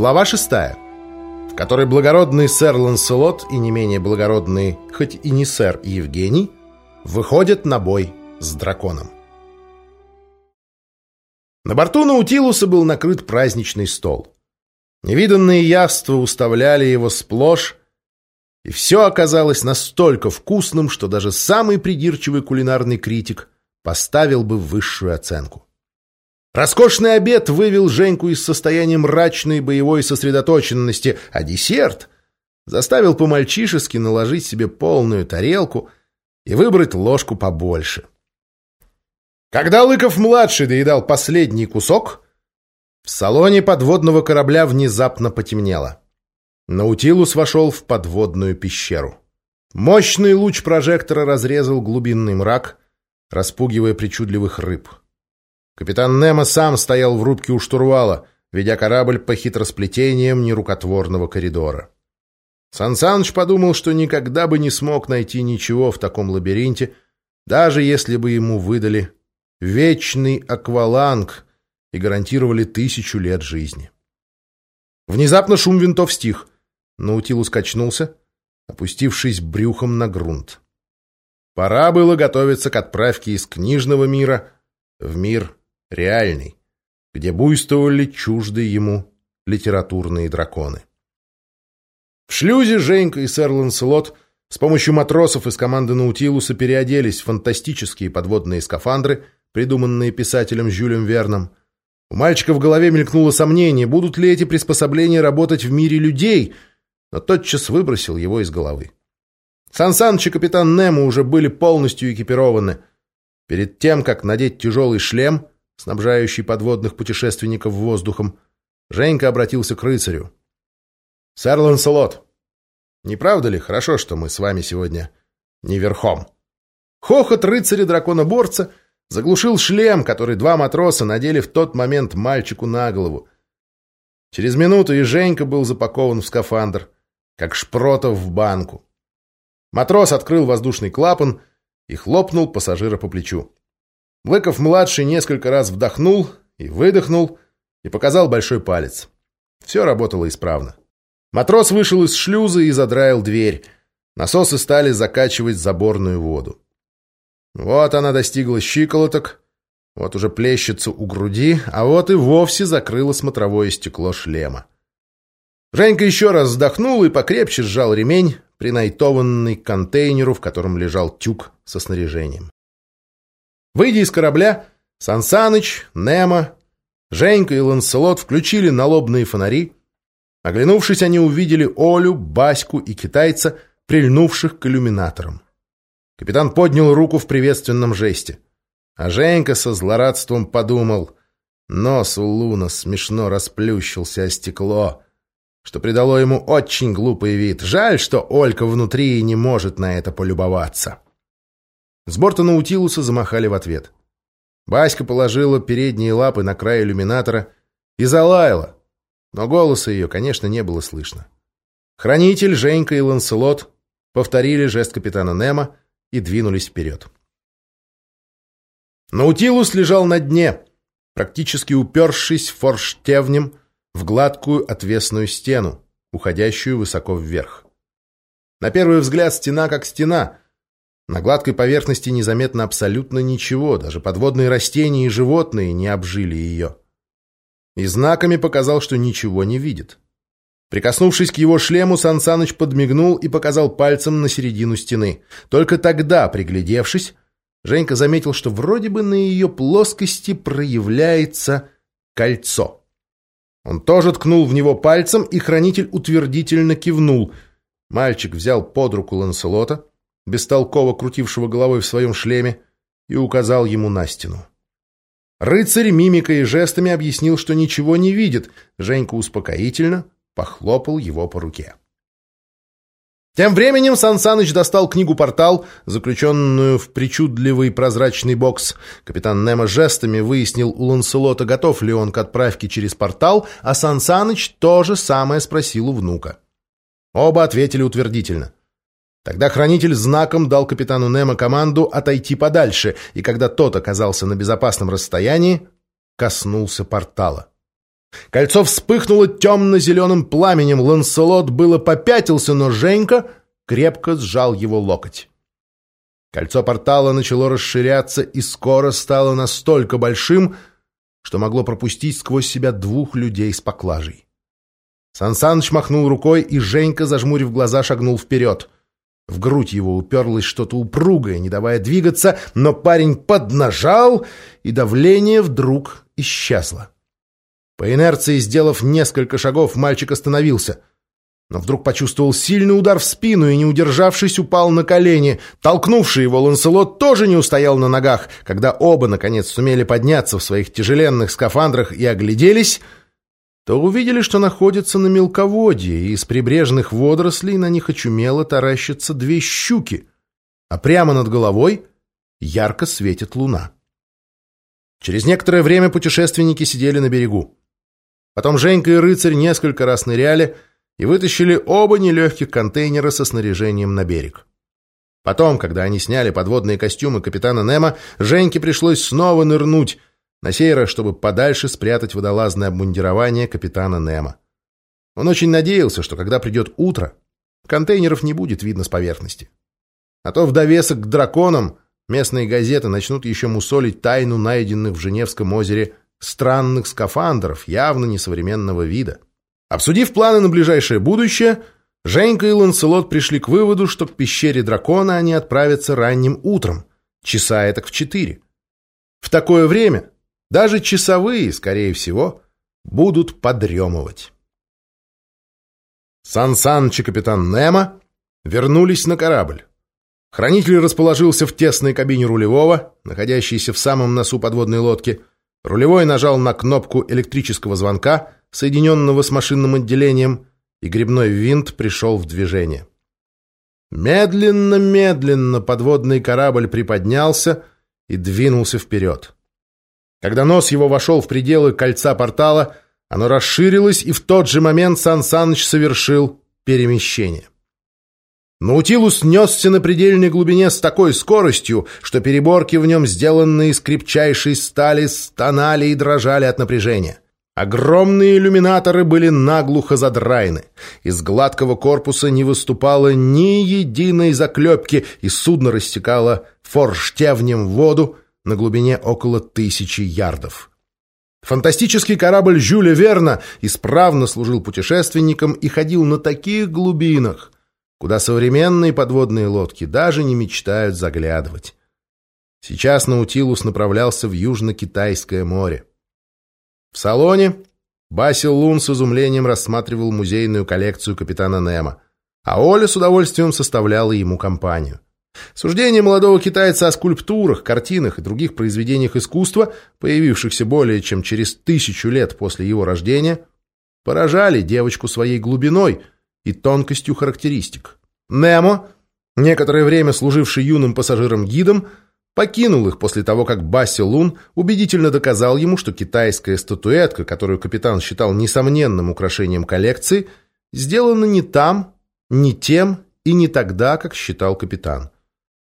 Глава шестая, в которой благородный сэр Ланселот и не менее благородный, хоть и не сэр Евгений, выходят на бой с драконом. На борту Наутилуса был накрыт праздничный стол. Невиданные явства уставляли его сплошь, и все оказалось настолько вкусным, что даже самый придирчивый кулинарный критик поставил бы высшую оценку. Роскошный обед вывел Женьку из состояния мрачной боевой сосредоточенности, а десерт заставил по-мальчишески наложить себе полную тарелку и выбрать ложку побольше. Когда Лыков-младший доедал последний кусок, в салоне подводного корабля внезапно потемнело. Наутилус вошел в подводную пещеру. Мощный луч прожектора разрезал глубинный мрак, распугивая причудливых рыб. Капитан Немо сам стоял в рубке у штурвала, ведя корабль по хитросплетениям нерукотворного коридора. Сан Саныч подумал, что никогда бы не смог найти ничего в таком лабиринте, даже если бы ему выдали вечный акваланг и гарантировали тысячу лет жизни. Внезапно шум винтов стих. Наутилус качнулся, опустившись брюхом на грунт. Пора было готовиться к отправке из книжного мира в мир реальный, где буйствовали чуждые ему литературные драконы. В шлюзе Женька и сэр Ланселот с помощью матросов из команды Наутилуса переоделись в фантастические подводные скафандры, придуманные писателем Жюлем Верном. У мальчика в голове мелькнуло сомнение, будут ли эти приспособления работать в мире людей, но тотчас выбросил его из головы. Сан Саныч и капитан Немо уже были полностью экипированы. Перед тем, как надеть тяжелый шлем, снабжающий подводных путешественников воздухом, Женька обратился к рыцарю. «Сэр Ланселот, не правда ли хорошо, что мы с вами сегодня не верхом?» Хохот рыцаря-драконоборца заглушил шлем, который два матроса надели в тот момент мальчику на голову. Через минуту и Женька был запакован в скафандр, как шпротов в банку. Матрос открыл воздушный клапан и хлопнул пассажира по плечу. Лыков-младший несколько раз вдохнул и выдохнул и показал большой палец. Все работало исправно. Матрос вышел из шлюза и задраил дверь. Насосы стали закачивать заборную воду. Вот она достигла щиколоток, вот уже плещется у груди, а вот и вовсе закрыла смотровое стекло шлема. Женька еще раз вздохнул и покрепче сжал ремень, принайтованный к контейнеру, в котором лежал тюк со снаряжением. Выйдя из корабля, Сансаныч, Немо, Женька и Ланселот включили налобные фонари. Оглянувшись, они увидели Олю, Баську и китайца, прильнувших к иллюминаторам. Капитан поднял руку в приветственном жесте. А Женька со злорадством подумал. Нос у Луна смешно расплющился о стекло, что придало ему очень глупый вид. Жаль, что Олька внутри не может на это полюбоваться. С борта Наутилуса замахали в ответ. Баська положила передние лапы на край иллюминатора и залаяла, но голоса ее, конечно, не было слышно. Хранитель, Женька и Ланселот повторили жест капитана Немо и двинулись вперед. Наутилус лежал на дне, практически упершись форштевнем в гладкую отвесную стену, уходящую высоко вверх. На первый взгляд стена как стена, на гладкой поверхности незаметно абсолютно ничего, даже подводные растения и животные не обжили ее. И знаками показал, что ничего не видит. Прикоснувшись к его шлему, Сансаныч подмигнул и показал пальцем на середину стены. Только тогда, приглядевшись, Женька заметил, что вроде бы на ее плоскости проявляется кольцо. Он тоже ткнул в него пальцем, и хранитель утвердительно кивнул. Мальчик взял под руку Ланселота, бестолково крутившего головой в своем шлеме, и указал ему на стену. Рыцарь мимикой и жестами объяснил, что ничего не видит. Женька успокоительно похлопал его по руке. Тем временем Сан Саныч достал книгу-портал, заключенную в причудливый прозрачный бокс. Капитан Немо жестами выяснил у Ланселота, готов ли он к отправке через портал, а Сан Саныч то же самое спросил у внука. Оба ответили утвердительно. Тогда хранитель знаком дал капитану Немо команду отойти подальше, и когда тот оказался на безопасном расстоянии, коснулся портала. Кольцо вспыхнуло темно-зеленым пламенем. Ланселот было попятился, но Женька крепко сжал его локоть. Кольцо портала начало расширяться и скоро стало настолько большим, что могло пропустить сквозь себя двух людей с поклажей. Сансаныч махнул рукой, и Женька, зажмурив глаза, шагнул вперед. В грудь его уперлось что-то упругое, не давая двигаться, но парень поднажал, и давление вдруг исчезло. По инерции, сделав несколько шагов, мальчик остановился. Но вдруг почувствовал сильный удар в спину и, не удержавшись, упал на колени. Толкнувший его Ланселот тоже не устоял на ногах. Когда оба, наконец, сумели подняться в своих тяжеленных скафандрах и огляделись, то увидели, что находятся на мелководье, и из прибрежных водорослей на них очумело таращатся две щуки, а прямо над головой ярко светит луна. Через некоторое время путешественники сидели на берегу. Потом Женька и рыцарь несколько раз ныряли и вытащили оба нелегких контейнера со снаряжением на берег. Потом, когда они сняли подводные костюмы капитана Немо, Женьке пришлось снова нырнуть, на сей раз, чтобы подальше спрятать водолазное обмундирование капитана Немо. Он очень надеялся, что когда придет утро, контейнеров не будет видно с поверхности. А то в довесок к драконам местные газеты начнут еще мусолить тайну найденных в Женевском озере странных скафандров, явно несовременного вида. Обсудив планы на ближайшее будущее, Женька и Ланселот пришли к выводу, что к пещере дракона они отправятся ранним утром, часа этак в четыре. В такое время даже часовые, скорее всего, будут подремывать. Сан Саныч и капитан Немо вернулись на корабль. Хранитель расположился в тесной кабине рулевого, находящейся в самом носу подводной лодки. Рулевой нажал на кнопку электрического звонка, соединенного с машинным отделением, и грибной винт пришел в движение. Медленно-медленно подводный корабль приподнялся и двинулся вперед. Когда нос его вошел в пределы кольца портала, оно расширилось, и в тот же момент Сан Саныч совершил перемещение. Наутилус несся на предельной глубине с такой скоростью, что переборки в нем, сделанные из крепчайшей стали, стонали и дрожали от напряжения. Огромные иллюминаторы были наглухо задраены. Из гладкого корпуса не выступало ни единой заклепки, и судно растекало форштевнем воду, на глубине около тысячи ярдов. Фантастический корабль Жюля Верна исправно служил путешественникам и ходил на таких глубинах, куда современные подводные лодки даже не мечтают заглядывать. Сейчас Наутилус направлялся в Южно-Китайское море. В салоне Басил Лун с изумлением рассматривал музейную коллекцию капитана Немо, а Оля с удовольствием составляла ему компанию. Суждения молодого китайца о скульптурах, картинах и других произведениях искусства, появившихся более чем через тысячу лет после его рождения, поражали девочку своей глубиной и тонкостью характеристик. Немо, некоторое время служивший юным пассажиром-гидом, покинул их после того, как Басси Лун убедительно доказал ему, что китайская статуэтка, которую капитан считал несомненным украшением коллекции, сделана не там, не тем и не тогда, как считал капитан.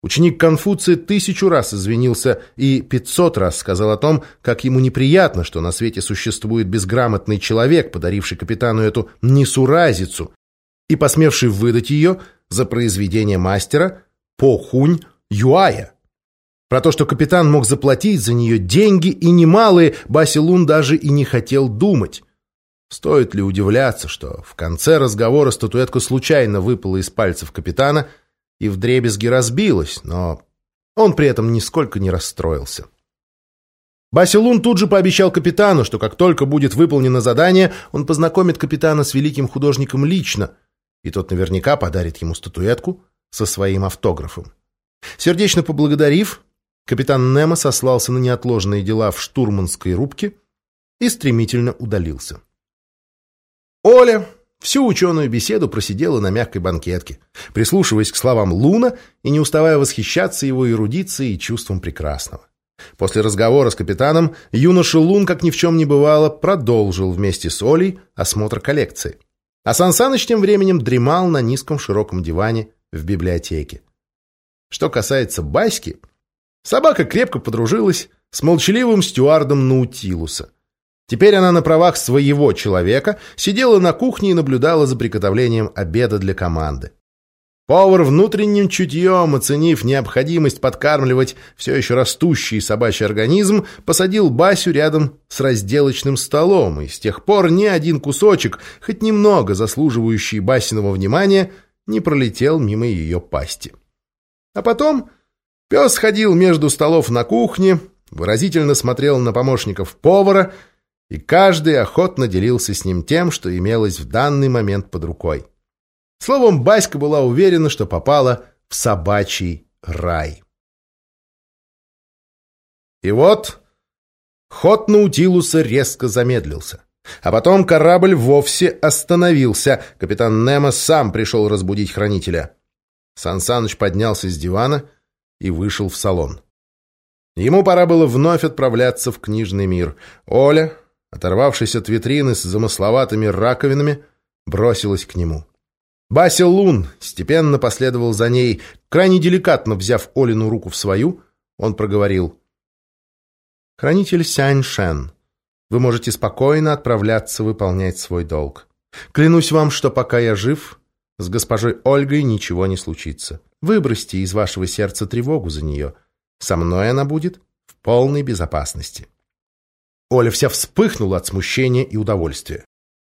Ученик Конфуция тысячу раз извинился и пятьсот раз сказал о том, как ему неприятно, что на свете существует безграмотный человек, подаривший капитану эту несуразицу и посмевший выдать ее за произведение мастера Похунь Юая. Про то, что капитан мог заплатить за нее деньги и немалые, Басилун даже и не хотел думать. Стоит ли удивляться, что в конце разговора статуэтка случайно выпала из пальцев капитана – и вдребезги разбилась, но он при этом нисколько не расстроился. Басилун тут же пообещал капитану, что как только будет выполнено задание, он познакомит капитана с великим художником лично, и тот наверняка подарит ему статуэтку со своим автографом. Сердечно поблагодарив, капитан Немо сослался на неотложные дела в штурманской рубке и стремительно удалился. Оля Всю ученую беседу просидела на мягкой банкетке, прислушиваясь к словам Луна и не уставая восхищаться его эрудицией и чувством прекрасного. После разговора с капитаном юноша Лун, как ни в чем не бывало, продолжил вместе с Олей осмотр коллекции. А Сан Саныч тем временем дремал на низком широком диване в библиотеке. Что касается Баськи, собака крепко подружилась с молчаливым стюардом Наутилуса. Теперь она на правах своего человека сидела на кухне и наблюдала за приготовлением обеда для команды. Повар внутренним чутьем, оценив необходимость подкармливать все еще растущий собачий организм, посадил Басю рядом с разделочным столом, и с тех пор ни один кусочек, хоть немного заслуживающий Басиного внимания, не пролетел мимо ее пасти. А потом пес ходил между столов на кухне, выразительно смотрел на помощников повара, и каждый охотно делился с ним тем, что имелось в данный момент под рукой. Словом, Баська была уверена, что попала в собачий рай. И вот ход Наутилуса резко замедлился. А потом корабль вовсе остановился. Капитан Немо сам пришел разбудить хранителя. Сансаныч поднялся с дивана и вышел в салон. Ему пора было вновь отправляться в книжный мир. Оля, оторвавшись от витрины с замысловатыми раковинами, бросилась к нему. Бася Лун степенно последовал за ней. Крайне деликатно взяв Олину руку в свою, он проговорил. «Хранитель Сянь Шен, вы можете спокойно отправляться выполнять свой долг. Клянусь вам, что пока я жив, с госпожой Ольгой ничего не случится. Выбросьте из вашего сердца тревогу за нее. Со мной она будет в полной безопасности». Оля вся вспыхнула от смущения и удовольствия.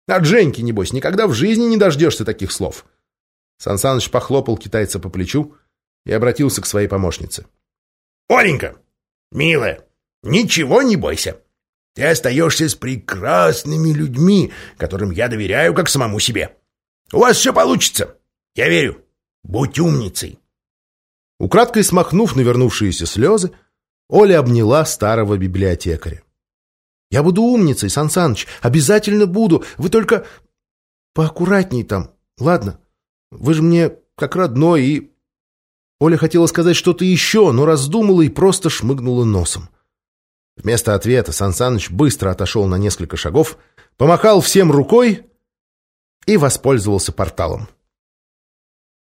От Женьки, небось, никогда в жизни не дождешься таких слов. Сансаныч похлопал китайца по плечу и обратился к своей помощнице. «Оленька, милая, ничего не бойся. Ты остаешься с прекрасными людьми, которым я доверяю как самому себе. У вас все получится. Я верю. Будь умницей». Украдкой смахнув навернувшиеся слезы, Оля обняла старого библиотекаря. Я буду умницей, Сан обязательно буду. Вы только поаккуратней там, ладно? Вы же мне как родной и...» Оля хотела сказать что-то еще, но раздумала и просто шмыгнула носом. Вместо ответа Сан быстро отошел на несколько шагов, помахал всем рукой и воспользовался порталом.